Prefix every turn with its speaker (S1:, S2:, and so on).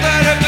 S1: better.